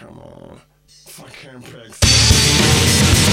Come on. Fucking pics.